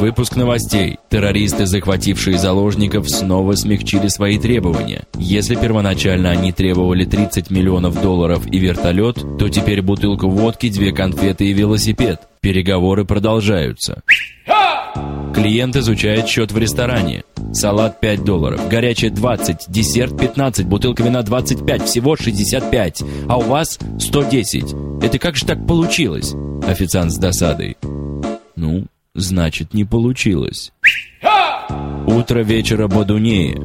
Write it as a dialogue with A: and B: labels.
A: Выпуск новостей. Террористы, захватившие заложников, снова смягчили свои требования. Если первоначально они требовали 30 миллионов долларов и вертолет, то теперь бутылку водки, две конфеты и велосипед. Переговоры продолжаются. Клиент изучает счет в ресторане. Салат 5 долларов, горячее 20, десерт 15, бутылка вина 25, всего 65. А у вас 110. Это как же так получилось? Официант с досадой. Ну, значит, не получилось. Утро вечера бодунее.